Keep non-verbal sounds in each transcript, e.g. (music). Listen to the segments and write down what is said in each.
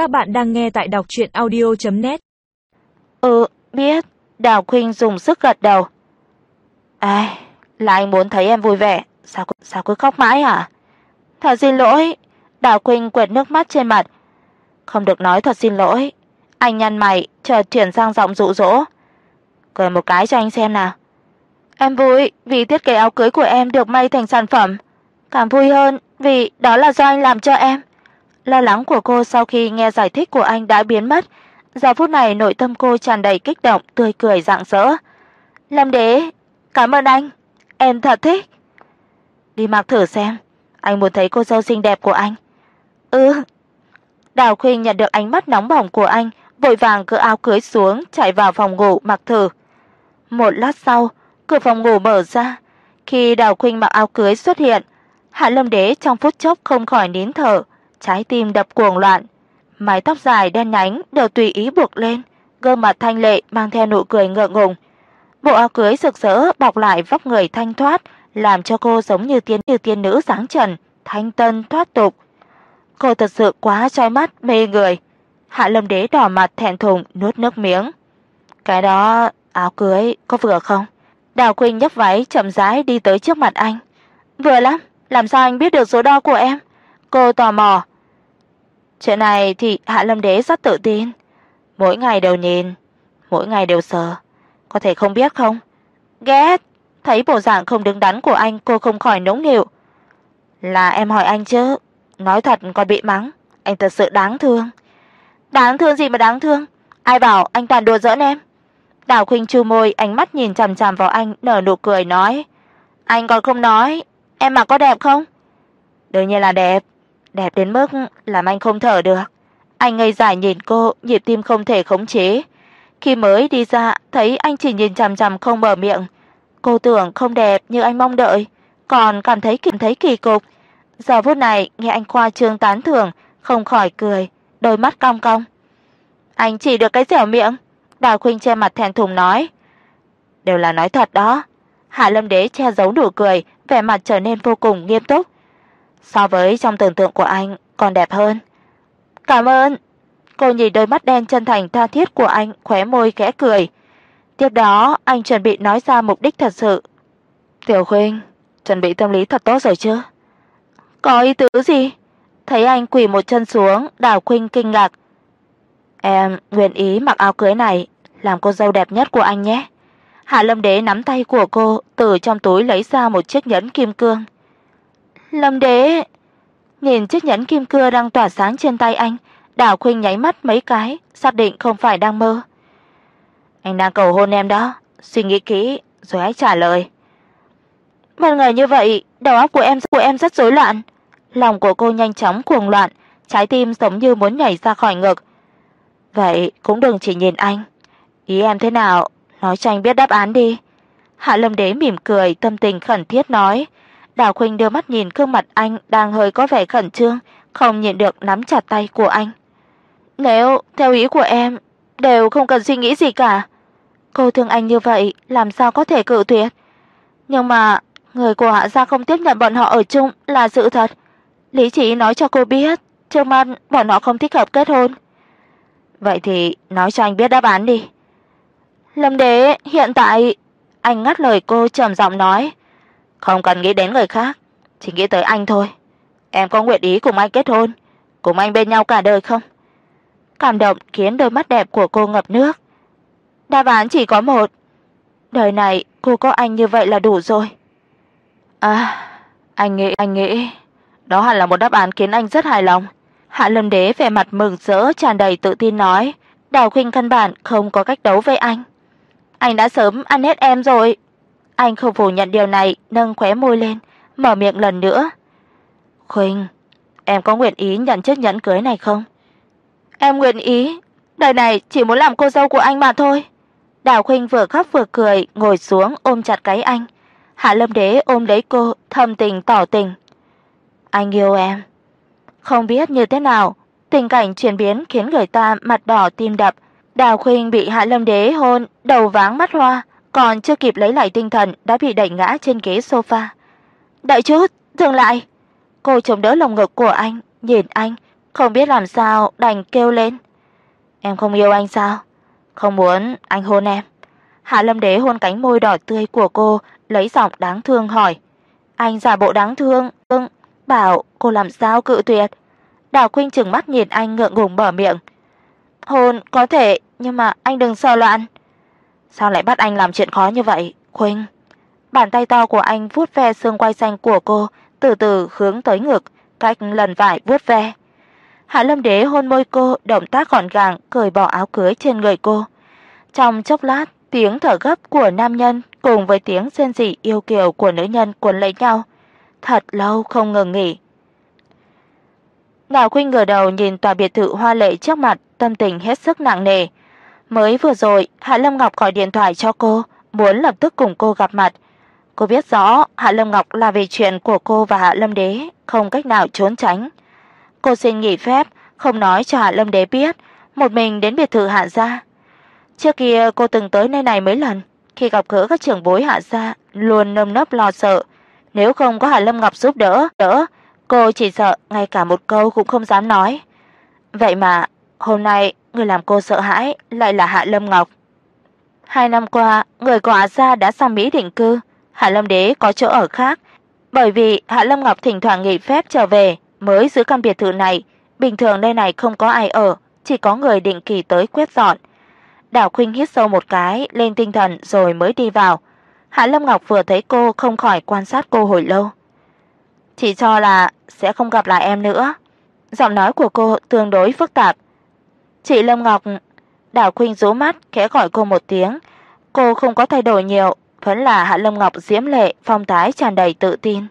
Các bạn đang nghe tại đọc audio net Ừ, biết, Đào Khuynh dùng sức gật đầu. Ai, là anh muốn thấy em vui vẻ, sao sao cứ khóc mãi hả? Thật xin lỗi, Đào Khuynh quệt nước mắt trên mặt. Không được nói thật xin lỗi. Anh nhăn mày, chợt chuyển sang giọng dụ dỗ. Cười một cái cho anh xem nào. Em vui vì thiết kế áo cưới của em được may thành sản phẩm, cảm vui hơn vì đó là do anh làm cho em. Lo lắng của cô sau khi nghe giải thích của anh đã biến mất, giờ phút này nội tâm cô tràn đầy kích động, tươi cười rạng rỡ. "Lâm Đế, cảm ơn anh, em thật thích." "Đi mặc thử xem, anh muốn thấy cô dâu xinh đẹp của anh." "Ừ." Đào Khuynh nhận được ánh mắt nóng bỏng của anh, vội vàng cởi áo cưới xuống, chạy vào phòng ngủ mặc thử. Một lát sau, cửa phòng ngủ mở ra, khi Đào Khuynh mặc áo cưới xuất hiện, Hạ Lâm Đế trong phút chốc không khỏi nín thở, trái tim đập cuồng loạn. Mái tóc dài đen nhánh đều tùy ý buộc lên, gương mặt thanh lệ mang theo nụ cười ngượng ngùng. Bộ áo cưới rực rỡ bọc lại vóc người thanh thoát, làm cho cô giống như tiên như tiên nữ sáng trần, thanh tân thoát tục. Cô thật sự quá chói mắt mê người. Hạ Lâm Đế đỏ mặt thẹn thùng nuốt nước miếng. Cái đó áo cưới có vừa không? Đào Quỳnh nhấc váy chậm rãi đi tới trước mặt anh. Vừa lắm, làm sao anh biết được số đo của em? Cô tò mò. Chuyện này thì Hạ Lâm Đế rất tự tin, mỗi ngày đều nhìn, mỗi ngày đều sờ, có thể không biết không? Ghét, thấy bộ dạng không đứng đắn của anh, cô không khỏi nũng nịu. Là em hỏi anh chứ, nói thật còn bị mắng, anh thật sự đáng thương. Đáng thương gì mà đáng thương? Ai bảo anh toàn đùa giỡn em? Đào Khuynh chu môi, ánh mắt nhìn chằm chằm vào anh, nở nụ cười nói: "Anh còn không nói, em mà có đẹp không?" "Đương nhiên là đẹp, đẹp đến mức làm anh không thở được." Anh ngây dại nhìn cô, nhịp tim không thể khống chế. Khi mới đi ra, thấy anh chỉ nhìn chằm chằm không mở miệng. Cô tưởng không đẹp như anh mong đợi, còn cảm thấy cảm thấy kỳ cục. Giờ phút này nghe anh khoa trương tán thưởng, không khỏi cười, đôi mắt cong cong. Anh chỉ được cái dẻo miệng. Đào Khuynh che mặt thẹn thùng nói, đều là nói thật đó. Hạ Lâm Đế che giấu nụ cười, vẻ mặt trở nên vô cùng nghiêm túc. So với trong tưởng tượng của anh còn đẹp hơn. Cảm ơn. Cô nhìn đôi mắt đen chân thành tha thiết của anh, khóe môi khẽ cười. Tiếp đó, anh chuẩn bị nói ra mục đích thật sự. Tiểu Khuynh, chuẩn bị tâm lý thật tốt rồi chứ? Có ý tứ gì? Thấy anh quỳ một chân xuống, Đào Khuynh kinh ngạc. Em nguyện ý mặc áo cưới này làm cô dâu đẹp nhất của anh nhé. Hạ Lâm Đế nắm tay của cô, từ trong túi lấy ra một chiếc nhẫn kim cương. Lâm Đế, nhìn chiếc nhẫn kim cương đang tỏa sáng trên tay anh, Đào Khuynh nháy mắt mấy cái, xác định không phải đang mơ. Anh đang cầu hôn em đó, suy nghĩ kỹ rồi hãy trả lời. Một ngày như vậy, đầu óc của em của em rất rối loạn. Lòng của cô nhanh chóng cuồng loạn, trái tim giống như muốn nhảy ra khỏi ngực. Vậy cũng đừng chỉ nhìn anh. Ý em thế nào, nói cho anh biết đáp án đi." Hạ Lâm Đế mỉm cười, tâm tình khẩn thiết nói. Đào Khuynh đưa mắt nhìn gương mặt anh đang hơi có vẻ khẩn trương, không nhịn được nắm chặt tay của anh. "Nếu theo ý của em, đều không cần suy nghĩ gì cả. Cô thương anh như vậy, làm sao có thể cự tuyệt? Nhưng mà người của Hạ gia không tiếp nhận bọn họ ở chung là sự thật. Lý chỉ nói cho cô biết, trước mắt bọn họ không thích hợp kết hôn." Vậy thì nói cho anh biết đáp án đi. Lâm Đế, hiện tại anh ngắt lời cô trầm giọng nói, không cần nghĩ đến người khác, chỉ nghĩ tới anh thôi. Em có nguyện ý cùng anh kết hôn, cùng anh bên nhau cả đời không? Cảm động khiến đôi mắt đẹp của cô ngập nước. Đáp án chỉ có một. Đời này cô có anh như vậy là đủ rồi. À, anh nghĩ anh nghĩ đó hẳn là một đáp án khiến anh rất hài lòng. Hạ Lâm Đế vẻ mặt mừng rỡ tràn đầy tự tin nói, Đào Khuynh căn bản không có cách đấu với anh. Anh đã sớm ăn hết em rồi. Anh không phủ nhận điều này, nâng khóe môi lên, mở miệng lần nữa. "Khuynh, em có nguyện ý nhận chiếc nhẫn cưới này không?" "Em nguyện ý, đời này chỉ muốn làm cô dâu của anh mà thôi." Đào Khuynh vừa khóc vừa cười, ngồi xuống ôm chặt cái anh. Hạ Lâm Đế ôm lấy cô, thầm tình tỏ tình. "Anh yêu em." Không biết như thế nào, tình cảnh chuyển biến khiến người ta mặt đỏ tim đập. Đào Khuynh bị Hạ Lâm Đế hôn, đầu váng mắt hoa, còn chưa kịp lấy lại tinh thần đã bị đẩy ngã trên ghế sofa. "Đợi chút, dừng lại." Cô chống đỡ lồng ngực của anh, nhìn anh, không biết làm sao đành kêu lên. Em không yêu anh sao? Không muốn anh hôn em. Hạ Lâm Đế hôn cánh môi đỏ tươi của cô, lấy giọng đáng thương hỏi. Anh giả bộ đáng thương, ưng, bảo cô làm sao cự tuyệt. Đào Khuynh trừng mắt nhìn anh ngượng ngùng mở miệng. "Hôn có thể, nhưng mà anh đừng sợ loạn." "Sao lại bắt anh làm chuyện khó như vậy, Khuynh?" Bàn tay to của anh vuốt ve xương quai xanh của cô, từ từ hướng tới ngực, cách lần vải vuốt ve. Hạ Lâm Đế hôn môi cô, động tác gọn gàng cởi bỏ áo cưới trên người cô. Trong chốc lát, tiếng thở gấp của nam nhân cùng với tiếng rên rỉ yêu kiều của nữ nhân cuốn lấy nhau, thật lâu không ngừng nghỉ. Ngạo Khuynh ngửa đầu nhìn tòa biệt thự hoa lệ trước mặt, tâm tình hết sức nặng nề. Mới vừa rồi, Hạ Lâm Ngọc gọi điện thoại cho cô, muốn lập tức cùng cô gặp mặt. Cô biết rõ Hạ Lâm Ngọc là về chuyện của cô và Hạ Lâm Đế, không cách nào trốn tránh. Cô xin nghỉ phép, không nói cho Hạ Lâm Đế biết, một mình đến biệt thự Hạ gia. Trước kia cô từng tới nơi này mấy lần, khi gặp gỡ các trưởng bối Hạ gia, luôn nơm nớp lo sợ, nếu không có Hạ Lâm Ngọc giúp đỡ, đỡ, cô chỉ sợ ngay cả một câu cũng không dám nói. Vậy mà, hôm nay người làm cô sợ hãi lại là Hạ Lâm Ngọc. Hai năm qua, người của Hạ gia đã sang Mỹ định cư, Hạ Lâm Đế có chỗ ở khác, bởi vì Hạ Lâm Ngọc thỉnh thoảng nghỉ phép trở về mới giữ căn biệt thự này, bình thường nơi này không có ai ở, chỉ có người định kỳ tới quét dọn. Đào Khuynh hít sâu một cái, lên tinh thần rồi mới đi vào. Hạ Lâm Ngọc vừa thấy cô không khỏi quan sát cô hồi lâu. Chỉ cho là sẽ không gặp lại em nữa. Giọng nói của cô tương đối phức tạp. "Chị Lâm Ngọc." Đào Khuynh rũ mắt khẽ gọi cô một tiếng. Cô không có thay đổi nhiều, vẫn là Hạ Lâm Ngọc diễm lệ, phong thái tràn đầy tự tin.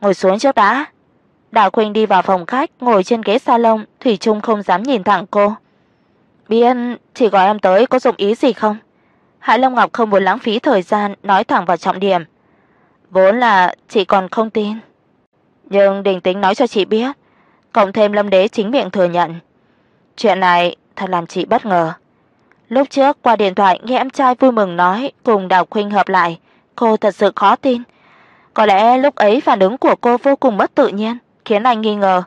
"Ngồi xuống trước đã." Đào Khuynh đi vào phòng khách, ngồi trên ghế salon, thủy chung không dám nhìn thẳng cô. Biên chị gọi em tới có dụng ý gì không?" Hạ Lâm Ngọc không muốn lãng phí thời gian nói thẳng vào trọng điểm. Vốn là chị còn không tin, nhưng Đình Tính nói cho chị biết, cộng thêm Lâm Đế chính miệng thừa nhận. Chuyện này thật làm chị bất ngờ. Lúc trước qua điện thoại nghe em trai vui mừng nói cùng Đào Khuynh hợp lại, cô thật sự khó tin. Có lẽ lúc ấy phản ứng của cô vô cùng bất tự nhiên, khiến anh nghi ngờ.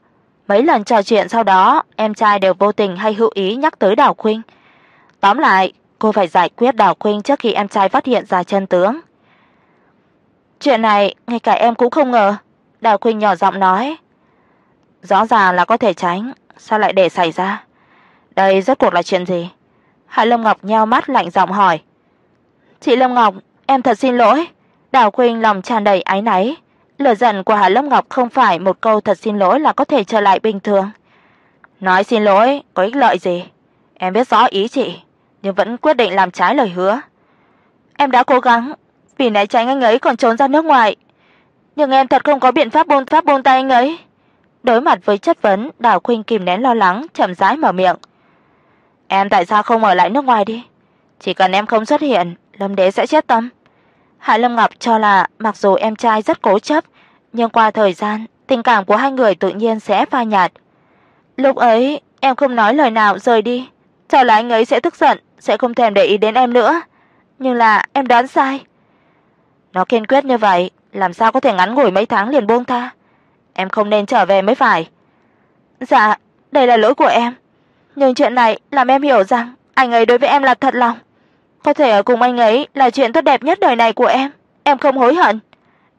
Mấy lần trò chuyện sau đó, em trai đều vô tình hay hữu ý nhắc tới Đào Khuynh. Tóm lại, cô phải giải quyết Đào Khuynh trước khi em trai phát hiện ra chân tướng. Chuyện này ngay cả em cũng không ngờ." Đào Khuynh nhỏ giọng nói. "Rõ ràng là có thể tránh, sao lại để xảy ra? Đây rốt cuộc là chuyện gì?" Hạ Lâm Ngọc nheo mắt lạnh giọng hỏi. "Chị Lâm Ngọc, em thật xin lỗi." Đào Khuynh lòng tràn đầy áy náy. Lửa giận của Hạ Lâm Ngọc không phải một câu thật xin lỗi là có thể trở lại bình thường. Nói xin lỗi có ích lợi gì? Em biết rõ ý chị, nhưng vẫn quyết định làm trái lời hứa. Em đã cố gắng, vì né tránh anh ấy còn trốn ra nước ngoài, nhưng em thật không có biện pháp buông pháp buông tay anh ấy. Đối mặt với chất vấn, Đào Khuynh kìm nén lo lắng, chậm rãi mở miệng. Em tại sao không ở lại nước ngoài đi? Chỉ cần em không xuất hiện, Lâm Đế sẽ chết tâm. Hạ Lâm Ngọc cho là mặc dù em trai rất cố chấp, nhưng qua thời gian, tình cảm của hai người tự nhiên sẽ phai nhạt. Lúc ấy, em không nói lời nào rời đi, cho là anh ấy sẽ tức giận, sẽ không thèm để ý đến em nữa. Nhưng là em đoán sai. Nó kiên quyết như vậy, làm sao có thể ngắn ngủi mấy tháng liền buông tha? Em không nên trở về mới phải. Dạ, đây là lỗi của em. Nhưng chuyện này làm em hiểu rằng anh ấy đối với em là thật lòng. Có thể ở cùng anh ấy là chuyện tốt đẹp nhất đời này của em, em không hối hận.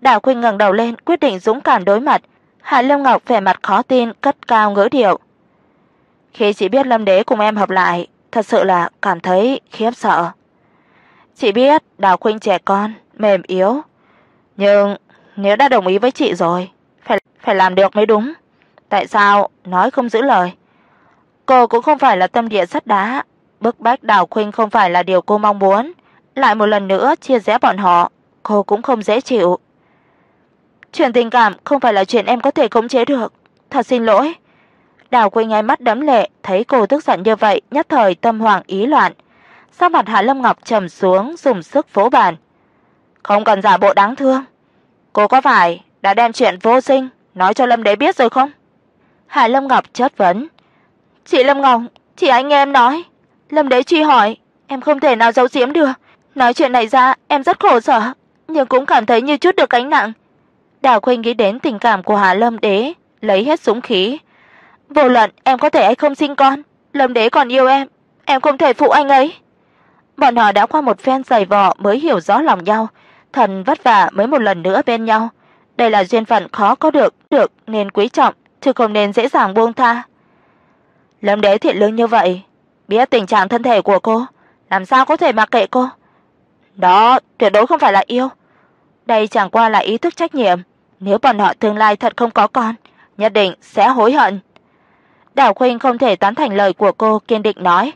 Đào Khuynh ngẩng đầu lên, quyết định dũng cảm đối mặt. Hạ Lâm Ngọc vẻ mặt khó tin, cất cao ngữ điệu. Khi chị biết Lâm Đế cùng em hợp lại, thật sự là cảm thấy khiếp sợ. Chị biết Đào Khuynh trẻ con, mềm yếu, nhưng nếu đã đồng ý với chị rồi, phải phải làm được mới đúng. Tại sao nói không giữ lời? Cô cũng không phải là tâm địa sắt đá, bức bách Đào Khuynh không phải là điều cô mong muốn, lại một lần nữa chia rẽ bọn họ, cô cũng không dễ chịu. Chuyện tình cảm không phải là chuyện em có thể khống chế được, thật xin lỗi. Đào Khuynh ngay mắt đẫm lệ, thấy cô tức giận như vậy, nhất thời tâm hoảng ý loạn. Sắc mặt Hạ Lâm Ngọc trầm xuống, dùng sức vỗ bàn. Không cần giả bộ đáng thương. Cô có phải đã đem chuyện vô sinh nói cho Lâm Đế biết rồi không? Hạ Lâm Ngọc chất vấn. "Chị Lâm Ngọc, chị anh em nói." Lâm Đế truy hỏi, "Em không thể nào giấu giếm được, nói chuyện này ra em rất khổ sở, nhưng cũng cảm thấy như chút được gánh nặng." Đào Khuynh nghĩ đến tình cảm của Hạ Lâm Đế, lấy hết dũng khí. Vô luận em có thể hay không sinh con, Lâm Đế còn yêu em, em không thể phụ anh ấy. Bọn họ đã qua một phen giày vò mới hiểu rõ lòng nhau, thần vất vả mới một lần nữa bên nhau. Đây là duyên phận khó có được, được nên quý trọng, chứ không nên dễ dàng buông tha. Lâm Đế thiện lương như vậy, biết tình trạng thân thể của cô, làm sao có thể mặc kệ cô? Đó tuyệt đối không phải là yêu. Đây chẳng qua là ý thức trách nhiệm, nếu bọn họ tương lai thật không có con, nhất định sẽ hối hận. Đào Khuynh không thể tán thành lời của cô, kiên định nói: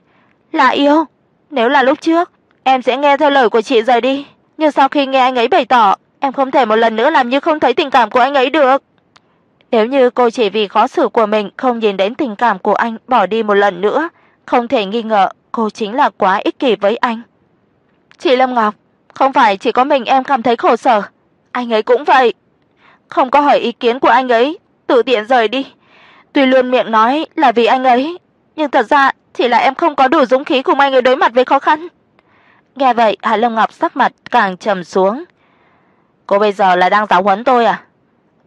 "Là yêu, nếu là lúc trước, em sẽ nghe theo lời của chị rời đi, nhưng sau khi nghe anh ấy bày tỏ, em không thể một lần nữa làm như không thấy tình cảm của anh ấy được." Nếu như cô chỉ vì khó xử của mình không nhìn đến tình cảm của anh bỏ đi một lần nữa, không thể nghi ngờ cô chính là quá ích kỷ với anh. Chị Lâm Ngọc, không phải chỉ có mình em cảm thấy khổ sở, anh ấy cũng vậy. Không có hỏi ý kiến của anh ấy, tự tiện rời đi. Tuy luôn miệng nói là vì anh ấy, nhưng thật ra chỉ là em không có đủ dũng khí cùng anh ấy đối mặt với khó khăn. Nghe vậy, Hà Lâm Ngọc sắc mặt càng trầm xuống. Cô bây giờ là đang giáo huấn tôi à?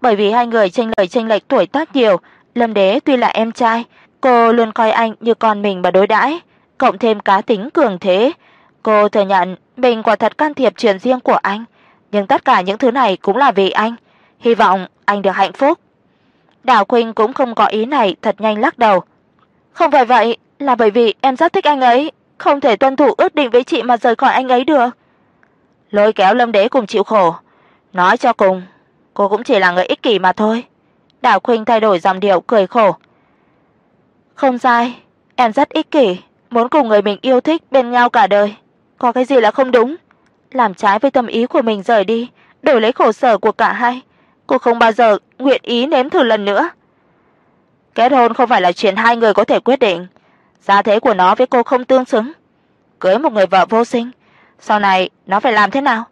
Bởi vì hai người chênh lệch chênh lệch tuổi tác nhiều, Lâm Đế tuy là em trai, cô luôn coi anh như con mình mà đối đãi, cộng thêm cá tính cường thế, cô thừa nhận mình quả thật can thiệp chuyện riêng của anh, nhưng tất cả những thứ này cũng là vì anh, hy vọng anh được hạnh phúc. Đào Khuynh cũng không có ý này, thật nhanh lắc đầu. Không phải vậy, là bởi vì em rất thích anh ấy, không thể tuân thủ ước định với chị mà rời khỏi anh ấy được. Lôi kéo Lâm Đế cùng chịu khổ, nói cho cùng, cô cũng chỉ là người ích kỷ mà thôi. Đào Khuynh thay đổi giọng điệu cười khổ. Không sai, em rất ích kỷ, muốn cùng người mình yêu thích bên nhau cả đời. Có cái gì là không đúng? Làm trái với tâm ý của mình rời đi, đổi lấy khổ sở của cả hai, cô không bao giờ nguyện ý nếm thử lần nữa. Kết hôn không phải là chuyện hai người có thể quyết định, gia thế của nó với cô không tương xứng. Cưới một người vợ vô sinh, sau này nó phải làm thế nào?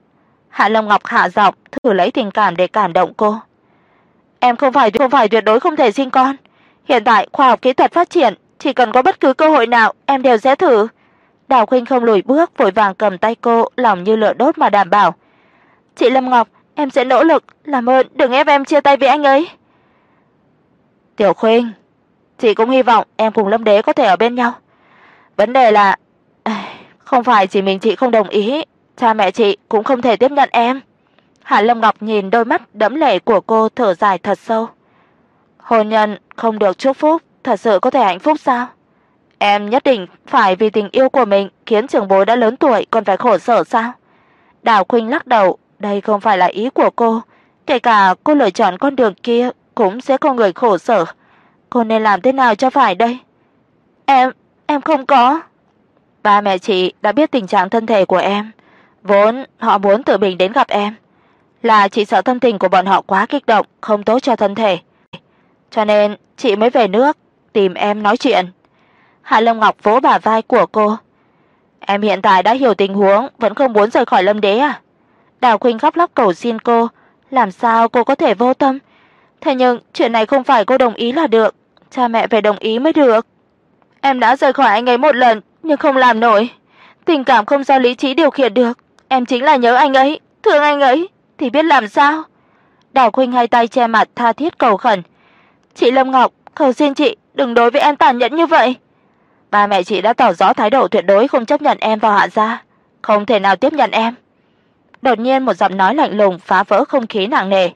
Hạ Lâm Ngọc hạ giọng thử lấy tình cảm để cảm động cô. Em không phải không phải tuyệt đối không thể sinh con. Hiện tại khoa học kỹ thuật phát triển, chỉ cần có bất cứ cơ hội nào em đều sẽ thử. Đào Khuynh không lùi bước, vội vàng cầm tay cô, lòng như lửa đốt mà đảm bảo. "Chị Lâm Ngọc, em sẽ nỗ lực, làm ơn đừng ép em chia tay với anh ấy." "Tiểu Khuynh, chị cũng hy vọng em cùng Lâm Đế có thể ở bên nhau. Vấn đề là (sighs) không phải chỉ mình chị không đồng ý, cha mẹ chị cũng không thể tiếp nhận em." Hạ Lâm Ngọc nhìn đôi mắt đẫm lệ của cô thở dài thật sâu. Hôn nhân không được chúc phúc, thật sự có thể hạnh phúc sao? Em nhất định phải vì tình yêu của mình khiến trưởng bối đã lớn tuổi còn phải khổ sở sao? Đào Khuynh lắc đầu, đây không phải là ý của cô, kể cả cô lựa chọn con đường kia cũng sẽ có người khổ sở. Cô nên làm thế nào cho phải đây? Em, em không có. Ba mẹ chị đã biết tình trạng thân thể của em, vốn họ muốn tự mình đến gặp em, là chị sợ tâm tình của bọn họ quá kích động, không tốt cho thân thể. Cho nên chị mới về nước tìm em nói chuyện. Hạ Lâm Ngọc vỗ bả vai của cô. Em hiện tại đã hiểu tình huống, vẫn không muốn rời khỏi Lâm Đế à? Đào Khuynh khóc lóc cầu xin cô, làm sao cô có thể vô tâm? Thế nhưng chuyện này không phải cô đồng ý là được, cha mẹ phải đồng ý mới được. Em đã rời khỏi anh ấy một lần, nhưng không làm nổi. Tình cảm không do lý trí điều khiển được, em chính là nhớ anh ấy, thương anh ấy thì biết làm sao? Đào Khuynh hai tay che mặt tha thiết cầu khẩn. "Chị Lâm Ngọc, cầu xin chị đừng đối với em tàn nhẫn như vậy." Ba mẹ chị đã tỏ rõ thái độ tuyệt đối không chấp nhận em vào Hạ gia, không thể nào tiếp nhận em. Đột nhiên một giọng nói lạnh lùng phá vỡ không khí nặng nề.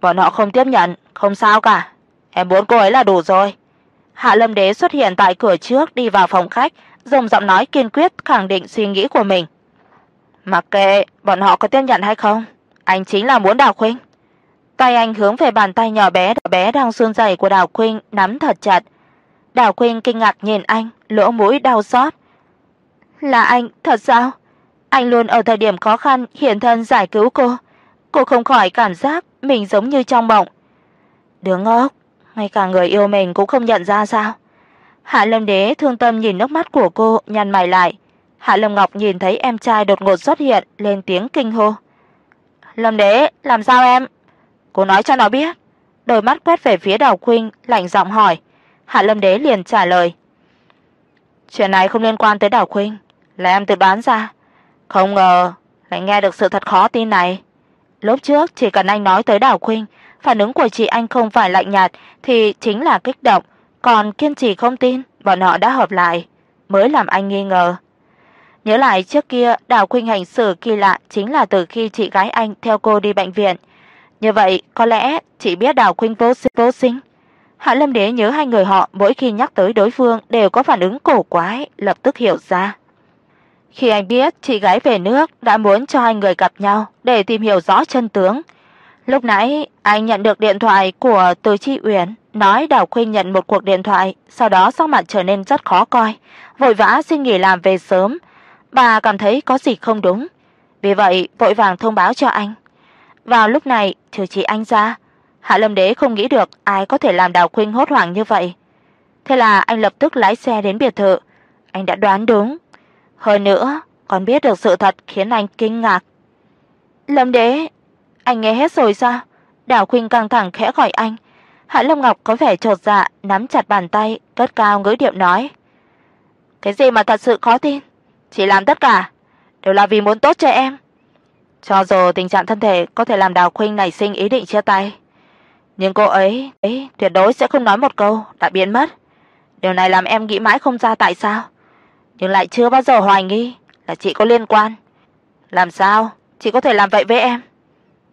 Bọn họ không tiếp nhận, không sao cả. Em muốn cô ấy là đủ rồi. Hạ Lâm Đế xuất hiện tại cửa trước đi vào phòng khách, dùng giọng nói kiên quyết khẳng định suy nghĩ của mình. Mặc kệ bọn họ có tiếp nhận hay không, anh chính là muốn Đào Khuynh. Tay anh hướng về bàn tay nhỏ bé bé đang run rẩy của Đào Khuynh nắm thật chặt. Đào Khuynh kinh ngạc nhìn anh, lỗ mũi đau xót. "Là anh, thật sao? Anh luôn ở thời điểm khó khăn hiện thân giải cứu cô." Cô không khỏi cảm giác mình giống như trong mộng. Đứa ngốc, ngay cả người yêu mình cũng không nhận ra sao? Hạ Lâm Đế thương tâm nhìn nước mắt của cô, nhăn mày lại. Hạ Lâm Ngọc nhìn thấy em trai đột ngột xuất hiện, lên tiếng kinh hô. "Lâm Đế, làm sao em?" Cô nói cho nó biết. Đôi mắt quét về phía Đào Khuynh, lạnh giọng hỏi. Hạ Lâm Đế liền trả lời. Chuyện này không liên quan tới Đào Khuynh, là em tự đoán ra. Không ngờ lại nghe được sự thật khó tin này. Lúc trước chỉ cần anh nói tới Đào Khuynh, phản ứng của chị anh không phải lạnh nhạt thì chính là kích động, còn kiên trì không tin bọn họ đã hợp lại, mới làm anh nghi ngờ. Nhớ lại trước kia Đào Khuynh hành xử kỳ lạ chính là từ khi chị gái anh theo cô đi bệnh viện. Như vậy, có lẽ chị biết Đào Khuynh vô sinh, vô sinh. Hạ Lâm Đế nhớ hai người họ mỗi khi nhắc tới đối phương đều có phản ứng cổ quái, lập tức hiểu ra. Khi anh biết chị gái về nước đã muốn cho hai người gặp nhau để tìm hiểu rõ chân tướng. Lúc nãy anh nhận được điện thoại của Từ Chi Uyển, nói Đào Khuynh nhận một cuộc điện thoại, sau đó sắc mặt trở nên rất khó coi, vội vã xin nghỉ làm về sớm. Bà cảm thấy có gì không đúng, vì vậy vội vàng thông báo cho anh. Vào lúc này, trừ chị anh ra, Hạ Lâm Đế không nghĩ được ai có thể làm Đào Khuynh hốt hoảng như vậy. Thế là anh lập tức lái xe đến biệt thự. Anh đã đoán đúng. Hơn nữa, còn biết được sự thật khiến anh kinh ngạc. Lâm Đế, anh nghe hết rồi sao? Đào Khuynh căng thẳng khẽ gọi anh. Hạ Lâm Ngọc có vẻ chột dạ, nắm chặt bàn tay, cất cao ngữ điệu nói: "Cái gì mà thật sự khó tin? Chị làm tất cả đều là vì muốn tốt cho em." Cho dù tình trạng thân thể có thể làm Đào Khuynh nảy sinh ý định chia tay, nhưng cô ấy ấy tuyệt đối sẽ không nói một câu đã biến mất. Điều này làm em nghĩ mãi không ra tại sao, nhưng lại chưa bao giờ hoài nghi là chị có liên quan. Làm sao chị có thể làm vậy với em?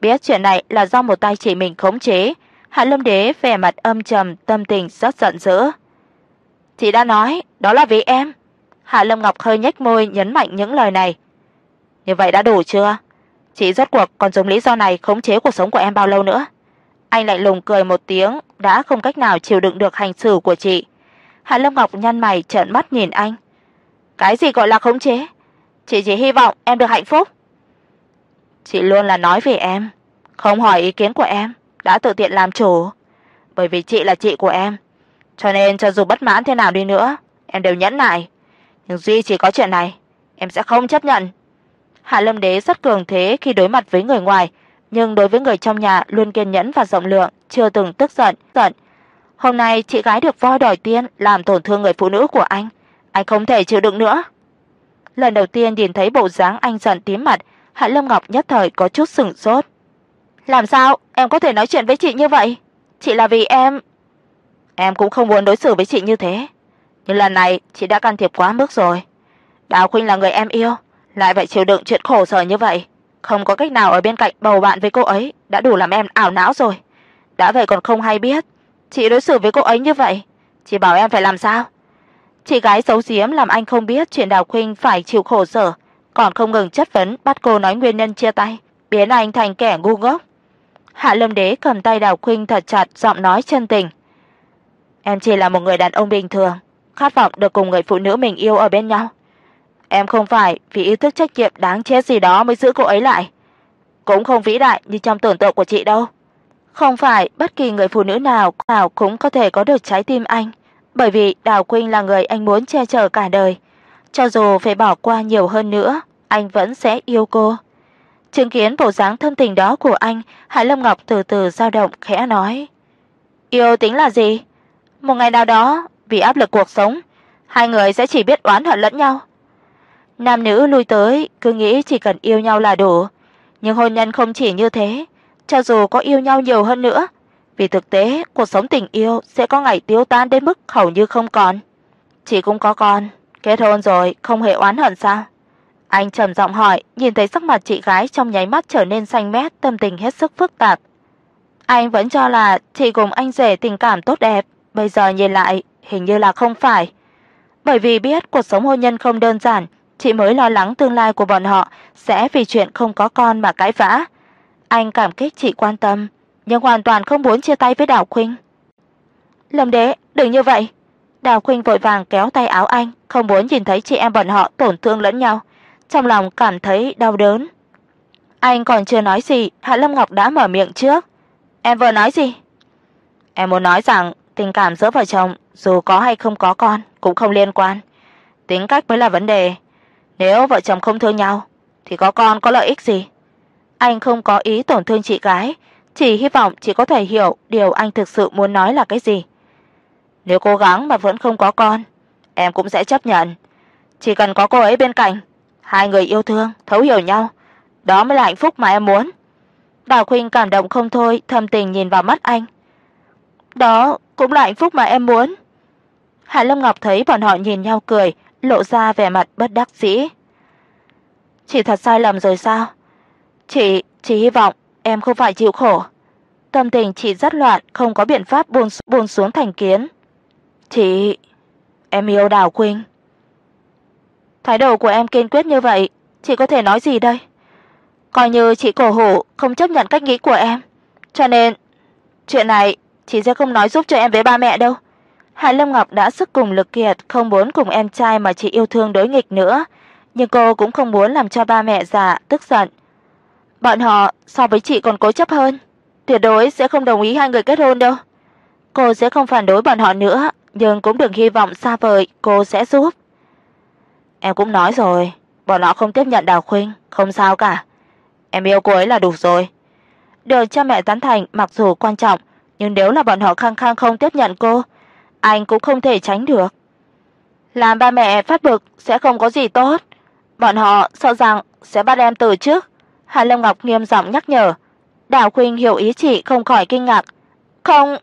Biết chuyện này là do một tay chị mình khống chế, Hạ Lâm Đế vẻ mặt âm trầm, tâm tình rất giận dữ. "Chị đã nói, đó là vì em." Hạ Lâm Ngọc hơi nhếch môi nhấn mạnh những lời này. "Như vậy đã đủ chưa? Chị rốt cuộc còn dùng lý do này khống chế cuộc sống của em bao lâu nữa?" Anh lại lùng cười một tiếng, đã không cách nào chịu đựng được hành xử của chị. Hạ Lâm Ngọc nhăn mày trợn mắt nhìn anh. "Cái gì gọi là khống chế? Chị chỉ hy vọng em được hạnh phúc." Chị luôn là nói về em, không hỏi ý kiến của em, đã tự tiện làm chủ, bởi vì chị là chị của em, cho nên cho dù bất mãn thế nào đi nữa, em đều nhẫn nại, nhưng duy chỉ có chuyện này, em sẽ không chấp nhận. Hạ Lâm Đế rất cường thế khi đối mặt với người ngoài, nhưng đối với người trong nhà luôn kiên nhẫn và rộng lượng, chưa từng tức giận, giận. Hôm nay chị gái được voi đòi tiên làm tổn thương người phụ nữ của anh, anh không thể chịu đựng nữa. Lần đầu tiên nhìn thấy bộ dáng anh giận tím mặt, Hạ Lâm Ngọc nhất thời có chút sững sốt. "Làm sao em có thể nói chuyện với chị như vậy? Chị là vì em." "Em cũng không muốn đối xử với chị như thế, nhưng lần này chị đã can thiệp quá mức rồi. Đào Khuynh là người em yêu, lại phải chịu đựng chuyện khổ sở như vậy, không có cách nào ở bên cạnh bầu bạn với cô ấy đã đủ làm em ảo não rồi. Đã vậy còn không hay biết, chị đối xử với cô ấy như vậy, chị bảo em phải làm sao?" Chị gái xấu giếm làm anh không biết chuyện Đào Khuynh phải chịu khổ sở, còn không ngừng chất vấn bắt cô nói nguyên nhân chia tay, biến anh thành kẻ ngu ngốc. Hạ Lâm Đế cầm tay Đào Khuynh thật chặt, giọng nói chân tình. Em chỉ là một người đàn ông bình thường, khát vọng được cùng người phụ nữ mình yêu ở bên nhau. Em không phải vì ý thức trách nhiệm đáng chết gì đó mới giữ cô ấy lại, cũng không vĩ đại như trong tưởng tượng của chị đâu. Không phải bất kỳ người phụ nữ nào nào cũng có thể có được trái tim anh, bởi vì Đào Quynh là người anh muốn che chở cả đời. Cho dù phải bỏ qua nhiều hơn nữa, anh vẫn sẽ yêu cô. Chứng kiến bộ dáng thân tình đó của anh, Hải Lâm Ngọc từ từ dao động khẽ nói: "Yêu tính là gì? Một ngày nào đó, vì áp lực cuộc sống, hai người sẽ chỉ biết oán hận lẫn nhau." Nam nữ lui tới cứ nghĩ chỉ cần yêu nhau là đủ, nhưng hôn nhân không chỉ như thế, cho dù có yêu nhau nhiều hơn nữa, vì thực tế cuộc sống tình yêu sẽ có ngày tiêu tan đến mức hầu như không còn. Chỉ cũng có con, kết hôn rồi không hề oán hận sao? Anh trầm giọng hỏi, nhìn thấy sắc mặt chị gái trong nháy mắt trở nên xanh mét, tâm tình hết sức phức tạp. Anh vẫn cho là chị cùng anh rể tình cảm tốt đẹp, bây giờ nhìn lại, hình như là không phải. Bởi vì biết cuộc sống hôn nhân không đơn giản, chị mới lo lắng tương lai của bọn họ sẽ vì chuyện không có con mà cãi vã. Anh cảm kích chị quan tâm, nhưng hoàn toàn không muốn chia tay với Đào Khuynh. Lâm Đế, đừng như vậy. Đào Khuynh vội vàng kéo tay áo anh, không muốn nhìn thấy chị em bọn họ tổn thương lẫn nhau, trong lòng cảm thấy đau đớn. Anh còn chưa nói gì, Hạ Lâm Ngọc đã mở miệng trước. "Em vừa nói gì?" "Em muốn nói rằng tình cảm giữa vợ chồng dù có hay không có con cũng không liên quan, tính cách mới là vấn đề. Nếu vợ chồng không thương nhau thì có con có lợi ích gì?" Anh không có ý tổn thương chị gái, chỉ hy vọng chị có thể hiểu điều anh thực sự muốn nói là cái gì. Nếu cố gắng mà vẫn không có con, em cũng sẽ chấp nhận. Chỉ cần có cô ấy bên cạnh, hai người yêu thương, thấu hiểu nhau, đó mới là hạnh phúc mà em muốn. Đào Khuynh cảm động không thôi, thâm tình nhìn vào mắt anh. Đó cũng là hạnh phúc mà em muốn. Hạ Lâm Ngọc thấy bọn họ nhìn nhau cười, lộ ra vẻ mặt bất đắc dĩ. Chị thật sai lầm rồi sao? Chị chỉ hy vọng em không phải chịu khổ. Tâm tình chị rất loạn, không có biện pháp buông buông xuống thành kiến. Chị em yêu Đào Quynh. Thái độ của em kiên quyết như vậy, chị có thể nói gì đây? Coi như chị cổ hủ không chấp nhận cách nghĩ của em, cho nên chuyện này chị sẽ không nói giúp cho em với ba mẹ đâu. Hạ Lâm Ngọc đã sức cùng lực kiệt, không muốn cùng em trai mà chị yêu thương đối nghịch nữa, nhưng cô cũng không muốn làm cho ba mẹ già tức giận. Bọn họ so với chị còn cố chấp hơn, tuyệt đối sẽ không đồng ý hai người kết hôn đâu. Cô sẽ không phản đối bọn họ nữa, nhưng cũng đừng hy vọng xa vời cô sẽ giúp. Em cũng nói rồi, bọn họ không tiếp nhận Đào Khuynh, không sao cả. Em yêu cô ấy là đủ rồi. Được cha mẹ tán thành mặc dù quan trọng, nhưng nếu là bọn họ khăng khăng không tiếp nhận cô, anh cũng không thể tránh được. Làm ba mẹ phát bực sẽ không có gì tốt, bọn họ sợ rằng sẽ bắt em từ trước. Hà Lâm Ngọc nghiêm giọng nhắc nhở. Đào Khuynh hiểu ý chị không khỏi kinh ngạc. "Không,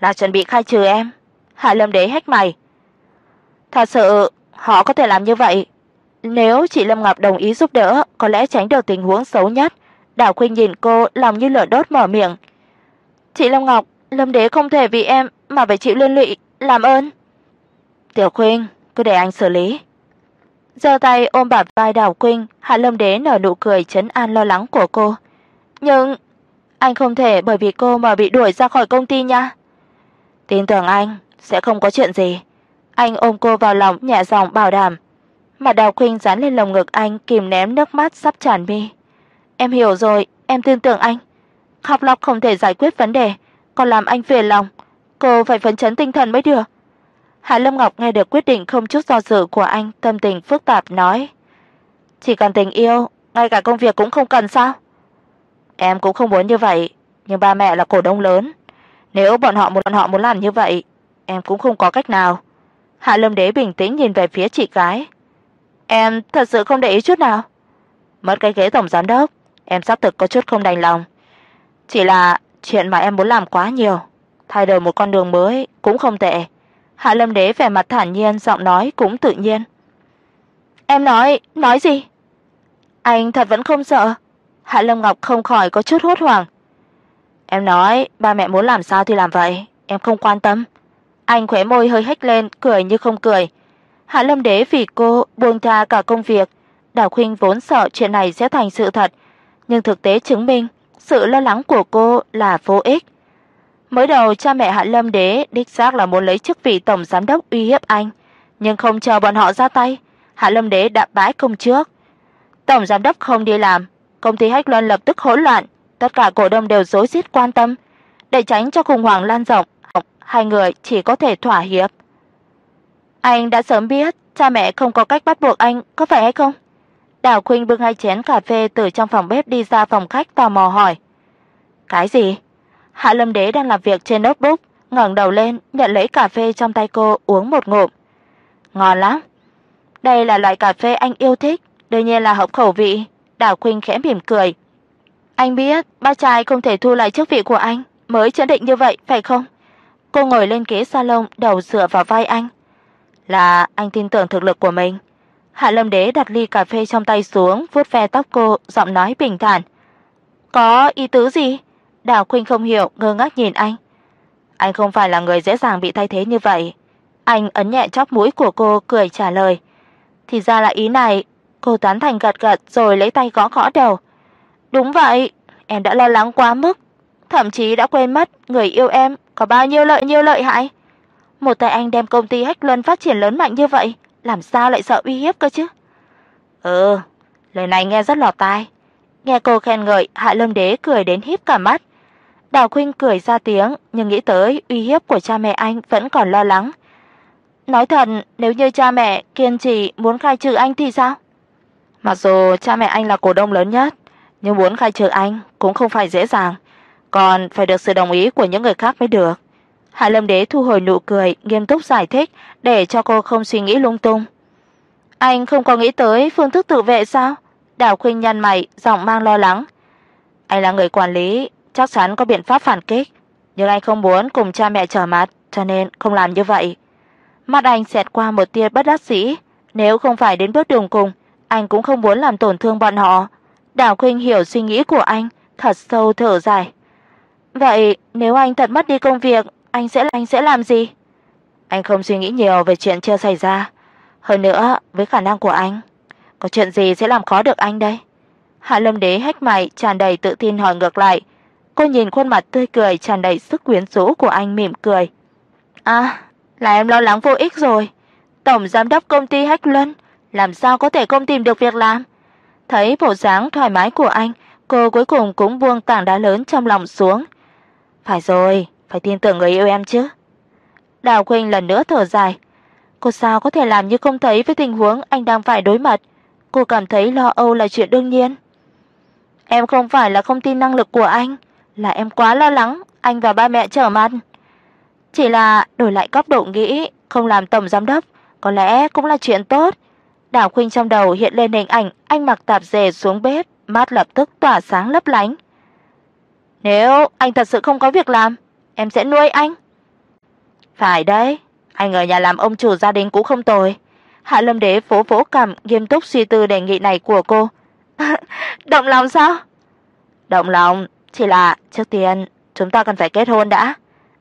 là chuẩn bị khai trừ em." Hạ Lâm Đế hét mày. "Thật sự họ có thể làm như vậy, nếu chị Lâm Ngọc đồng ý giúp đỡ, có lẽ tránh được tình huống xấu nhất." Đào Khuynh nhìn cô, lòng như lửa đốt mở miệng. "Chị Lâm Ngọc, Lâm Đế không thể vì em mà phải chịu liên lụy, làm ơn." "Tiểu Khuynh, cứ để anh xử lý." Giơ tay ôm bả vai Đào Khuynh, Hạ Lâm Đế nở nụ cười trấn an lo lắng của cô. "Nhưng anh không thể bởi vì cô mà bị đuổi ra khỏi công ty nha." "Tin tưởng anh, sẽ không có chuyện gì." Anh ôm cô vào lòng nhẹ giọng bảo đảm. Mặt Đào Khuynh dán lên lồng ngực anh, kìm nén nước mắt sắp tràn mi. "Em hiểu rồi, em tin tưởng anh." Học lọc không thể giải quyết vấn đề, còn làm anh phiền lòng, cô phải phấn chấn tinh thần mới được. Hạ Lâm Ngọc nghe được quyết định không chút do dự của anh, tâm tình phức tạp nói: "Chỉ cần tình yêu, ngay cả công việc cũng không cần sao?" Em cũng không muốn như vậy, nhưng ba mẹ là cổ đông lớn, nếu bọn họ muốn bọn họ muốn làm như vậy, em cũng không có cách nào. Hạ Lâm Đế bình tĩnh nhìn về phía chị gái. Em thật sự không để ý chút nào. Mất cái ghế tổng giám đốc, em xác thực có chút không đành lòng. Chỉ là chuyện mà em muốn làm quá nhiều, thay đổi một con đường mới cũng không tệ. Hạ Lâm Đế vẻ mặt thản nhiên, giọng nói cũng tự nhiên. Em nói, nói gì? Anh thật vẫn không sợ? Hạ Lâm Ngọc không khỏi có chút hốt hoảng. Em nói, ba mẹ muốn làm sao thì làm vậy, em không quan tâm. Anh khóe môi hơi hếch lên, cười như không cười. Hạ Lâm Đế vì cô buông tha cả công việc, Đào Khuynh vốn sợ chuyện này sẽ thành sự thật, nhưng thực tế chứng minh sự lo lắng của cô là vô ích. Mới đầu cha mẹ Hạ Lâm Đế đích xác là muốn lấy chức vị tổng giám đốc uy hiếp anh, nhưng không chờ bọn họ ra tay, Hạ Lâm Đế đã bãi công trước. Tổng giám đốc không đi làm, công ty Hách Luân lập tức hỗn loạn, tất cả cổ đông đều rối rít quan tâm, để tránh cho khủng hoảng lan rộng, hai người chỉ có thể thỏa hiệp. Anh đã sớm biết cha mẹ không có cách bắt buộc anh, có phải hay không? Đào Khuynh bưng hai chén cà phê từ trong phòng bếp đi ra phòng khách tò mò hỏi. Cái gì? Hạ Lâm Đế đang làm việc trên notebook, ngẩng đầu lên, nhận lấy cà phê trong tay cô uống một ngụm. Ngon lắm. Đây là loại cà phê anh yêu thích, đương nhiên là hợp khẩu vị. Đào Khuynh khẽ mỉm cười. Anh biết, ba trai không thể thu lại chức vị của anh, mới chấn định như vậy phải không? Cô ngồi lên ghế salon, đầu dựa vào vai anh. Là anh tin tưởng thực lực của mình. Hạ Lâm Đế đặt ly cà phê trong tay xuống, vuốt ve tóc cô, giọng nói bình thản. "Có ý tứ gì?" Đào Khuynh không hiểu, ngơ ngác nhìn anh. Anh không phải là người dễ dàng bị thay thế như vậy. Anh ấn nhẹ chóp mũi của cô, cười trả lời. Thì ra là ý này, cô tán thành gật gật rồi lấy tay gõ gõ đầu. Đúng vậy, em đã lo lắng quá mức, thậm chí đã quên mất người yêu em có bao nhiêu lợi nhiêu lợi hại. Một tay anh đem công ty Hách Luân phát triển lớn mạnh như vậy, làm sao lại sợ uy hiếp cơ chứ? Ừ, lời này nghe rất lọt tai. Nghe cô khen ngợi, Hạ Lâm Đế cười đến híp cả mắt. Đào Khuynh cười ra tiếng, nhưng nghĩ tới uy hiếp của cha mẹ anh vẫn còn lo lắng. Nói thật, nếu như cha mẹ kiên trì muốn khai trừ anh thì sao? Mặc dù cha mẹ anh là cổ đông lớn nhất, nhưng muốn khai trừ anh cũng không phải dễ dàng, còn phải được sự đồng ý của những người khác mới được. Hạ Lâm Đế thu hồi nụ cười, nghiêm túc giải thích để cho cô không suy nghĩ lung tung. Anh không có nghĩ tới phương thức tự vệ sao? Đào Khuynh nhăn mày, giọng mang lo lắng. Anh là người quản lý, chắc chắn có biện pháp phản kích, nhưng anh không muốn cùng cha mẹ trở mặt, cho nên không làm như vậy." Mắt anh xẹt qua một tia bất đắc dĩ, nếu không phải đến bước đường cùng, anh cũng không muốn làm tổn thương bọn họ. Đào Khuynh hiểu suy nghĩ của anh, thật sâu thở dài. "Vậy nếu anh thật mất đi công việc, anh sẽ anh sẽ làm gì?" Anh không suy nghĩ nhiều về chuyện chưa xảy ra, hơn nữa, với khả năng của anh, có chuyện gì sẽ làm khó được anh đây? Hạ Lâm Đế hách mày tràn đầy tự tin hỏi ngược lại. Cô nhìn khuôn mặt tươi cười tràn đầy sức quyến rũ của anh mỉm cười. "À, là em lo lắng vô ích rồi. Tổng giám đốc công ty Hách Luân, làm sao có thể không tìm được việc làm?" Thấy bộ dáng thoải mái của anh, cô cuối cùng cũng buông tảng đá lớn trong lòng xuống. "Phải rồi, phải tin tưởng người yêu em chứ." Đào Khuynh lần nữa thở dài. Cô sao có thể làm như không thấy với tình huống anh đang phải đối mặt? Cô cảm thấy lo âu là chuyện đương nhiên. Em không phải là không tin năng lực của anh, là em quá lo lắng anh và ba mẹ trở mặt. Chỉ là đổi lại góc độ nghĩ, không làm tổng giám đốc có lẽ cũng là chuyện tốt. Đào Khuynh trong đầu hiện lên hình ảnh anh mặc tạp dề xuống bếp, mắt lập tức tỏa sáng lấp lánh. Nếu anh thật sự không có việc làm, em sẽ nuôi anh. Phải đấy, anh ở nhà làm ông chủ gia đình cũng không tồi. Hạ Lâm Đế phố vỗ cằm, nghiêm túc suy tư đề nghị này của cô. (laughs) Động lòng sao? Động lòng, chỉ là trước tiên chúng ta cần phải kết hôn đã.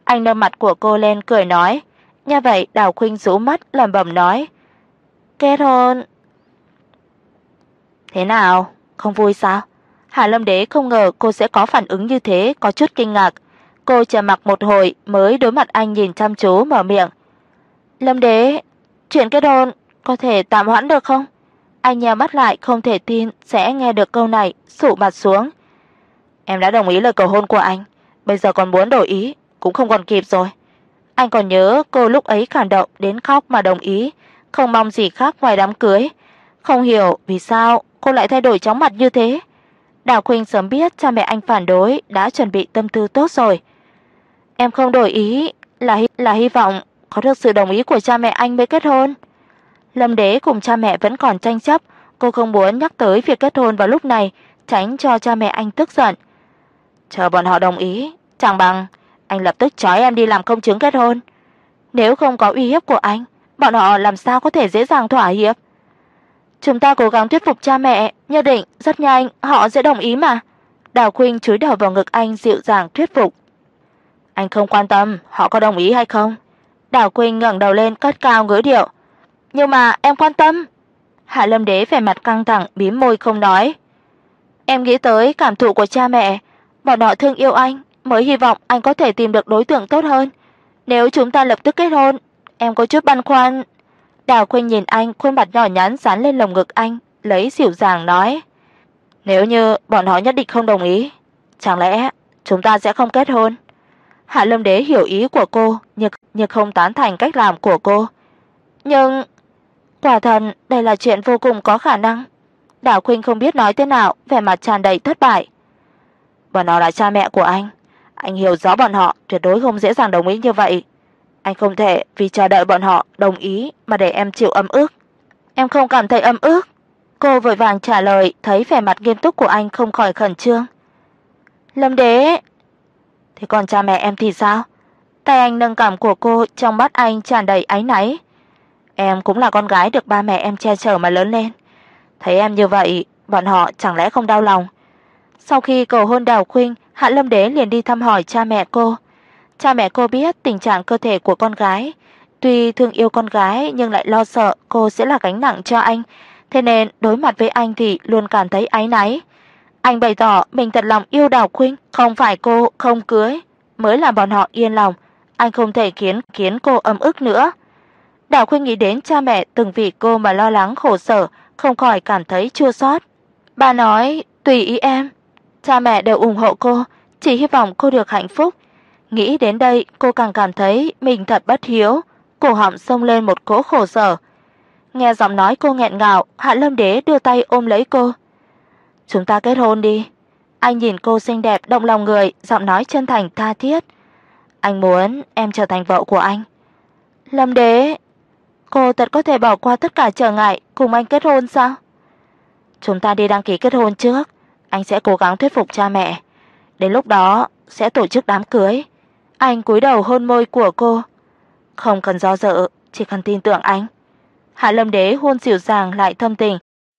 Anh nâng mặt của cô lên cười nói. Như vậy Đào Khuynh rũ mắt lẩm bẩm nói: "Kết hôn?" Thế nào, không vui sao? Hạ Lâm Đế không ngờ cô sẽ có phản ứng như thế, có chút kinh ngạc. Cô trầm mặc một hồi mới đối mặt anh nhìn chăm chú mở miệng. "Lâm Đế, chuyện kết hôn có thể tạm hoãn được không?" Anh nheo mắt lại không thể tin sẽ nghe được câu này, sụ mặt xuống. "Em đã đồng ý lời cầu hôn của anh, bây giờ còn muốn đổi ý cũng không còn kịp rồi." Anh còn nhớ cô lúc ấy cảm động đến khóc mà đồng ý, không mong gì khác ngoài đám cưới. Không hiểu vì sao cô lại thay đổi chóng mặt như thế. Đào Khuynh sớm biết cha mẹ anh phản đối, đã chuẩn bị tâm tư tốt rồi. Em không đổi ý, là hy là hy vọng có được sự đồng ý của cha mẹ anh mới kết hôn. Lâm Đế cùng cha mẹ vẫn còn tranh chấp, cô không muốn nhắc tới việc kết hôn vào lúc này, tránh cho cha mẹ anh tức giận. Chờ bọn họ đồng ý, chẳng bằng anh lập tức trói em đi làm công chứng kết hôn. Nếu không có uy hiếp của anh, bọn họ làm sao có thể dễ dàng thỏa hiệp? Chúng ta cố gắng thuyết phục cha mẹ, nhất định rất nhanh họ sẽ đồng ý mà." Đào Khuynh chúi đầu vào ngực anh dịu dàng thuyết phục. "Anh không quan tâm họ có đồng ý hay không?" Đào Quỳnh ngẩng đầu lên cất cao ngữ điệu. "Nhưng mà em quan tâm." Hạ Lâm Đế vẻ mặt căng thẳng, bím môi không nói. "Em nghĩ tới cảm thụ của cha mẹ, bọn họ thương yêu anh, mới hy vọng anh có thể tìm được đối tượng tốt hơn. Nếu chúng ta lập tức kết hôn, em có chút băn khoăn." Đào Quỳnh nhìn anh, khuôn mặt nhỏ nhắn dán lên lồng ngực anh, lấy dịu dàng nói: "Nếu như bọn họ nhất định không đồng ý, chẳng lẽ chúng ta sẽ không kết hôn?" Hạ Lâm Đế hiểu ý của cô, nhưng nhưng không tán thành cách làm của cô. Nhưng quả thật đây là chuyện vô cùng có khả năng. Đào Khuynh không biết nói thế nào, vẻ mặt tràn đầy thất bại. Bọn nó là cha mẹ của anh, anh hiểu rõ bọn họ tuyệt đối không dễ dàng đồng ý như vậy. Anh không thể vì chờ đợi bọn họ đồng ý mà để em chịu âm ức. Em không cảm thấy âm ức. Cô vội vàng trả lời, thấy vẻ mặt nghiêm túc của anh không khỏi khẩn trương. Lâm Đế, thế còn cha mẹ em thì sao? Tay anh nâng cảm của cô, trong mắt anh tràn đầy áy náy. Em cũng là con gái được ba mẹ em che chở mà lớn lên. Thấy em như vậy, bọn họ chẳng lẽ không đau lòng? Sau khi cầu hôn Đào Khuynh, Hạ Lâm Đế liền đi thăm hỏi cha mẹ cô. Cha mẹ cô biết tình trạng cơ thể của con gái, tuy thương yêu con gái nhưng lại lo sợ cô sẽ là gánh nặng cho anh, thế nên đối mặt với anh thì luôn cảm thấy áy náy. Anh bày tỏ mình thật lòng yêu Đào Khuynh, không phải cô không cưới mới làm bọn họ yên lòng, anh không thể khiến khiến cô ấm ức nữa. Đào Khuynh nghĩ đến cha mẹ từng vì cô mà lo lắng khổ sở, không khỏi cảm thấy chua xót. Bà nói, "Tùy ý em." Cha mẹ đều ủng hộ cô, chỉ hy vọng cô được hạnh phúc. Nghĩ đến đây, cô càng cảm thấy mình thật bất hiếu, cổ họng xông lên một cỗ khổ sở. Nghe giọng nói cô nghẹn ngào, Hạ Lâm Đế đưa tay ôm lấy cô. "Chúng ta kết hôn đi." Anh nhìn cô xinh đẹp động lòng người, giọng nói chân thành tha thiết. "Anh muốn em trở thành vợ của anh." Lâm Đế, cô thật có thể bỏ qua tất cả trở ngại cùng anh kết hôn sao? Chúng ta đi đăng ký kết hôn trước, anh sẽ cố gắng thuyết phục cha mẹ, đến lúc đó sẽ tổ chức đám cưới. Anh cúi đầu hôn môi của cô. Không cần do dự, chỉ cần tin tưởng anh. Hạ Lâm Đế hôn dịu dàng lại thâm tình.